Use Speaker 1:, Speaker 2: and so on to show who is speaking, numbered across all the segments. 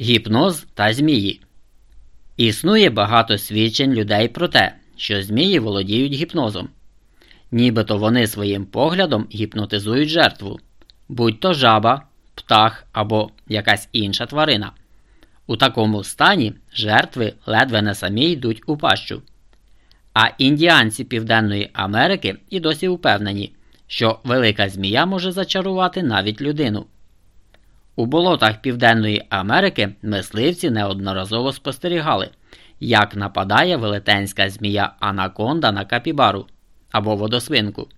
Speaker 1: Гіпноз та змії. Існує багато свідчень людей про те, що змії володіють гіпнозом. Нібито вони своїм поглядом гіпнотизують жертву, будь то жаба, птах або якась інша тварина. У такому стані жертви ледве не самі йдуть у пащу. А індіанці Південної Америки і досі впевнені, що велика змія може зачарувати навіть людину. У болотах Південної Америки мисливці неодноразово спостерігали, як нападає велетенська змія Анаконда на капібару або водосвинку.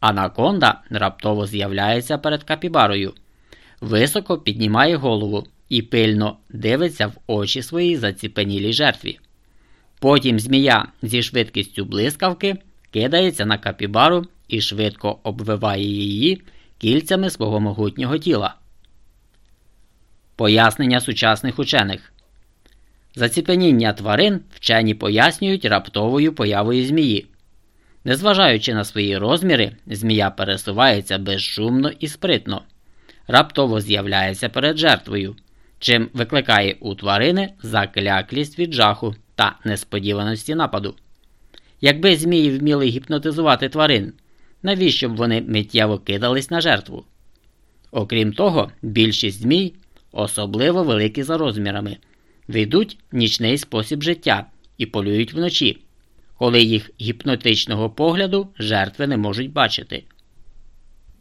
Speaker 1: Анаконда раптово з'являється перед капібарою, високо піднімає голову і пильно дивиться в очі своїй заціпенілій жертві. Потім змія зі швидкістю блискавки кидається на капібару і швидко обвиває її кільцями свого могутнього тіла. Пояснення сучасних учених Заціпеніння тварин вчені пояснюють раптовою появою змії. Незважаючи на свої розміри, змія пересувається безшумно і спритно, раптово з'являється перед жертвою, чим викликає у тварини закляклість від жаху та несподіваності нападу. Якби змії вміли гіпнотизувати тварин, навіщо б вони миттєво кидались на жертву? Окрім того, більшість змій, особливо великі за розмірами, ведуть нічний спосіб життя і полюють вночі, коли їх гіпнотичного погляду жертви не можуть бачити.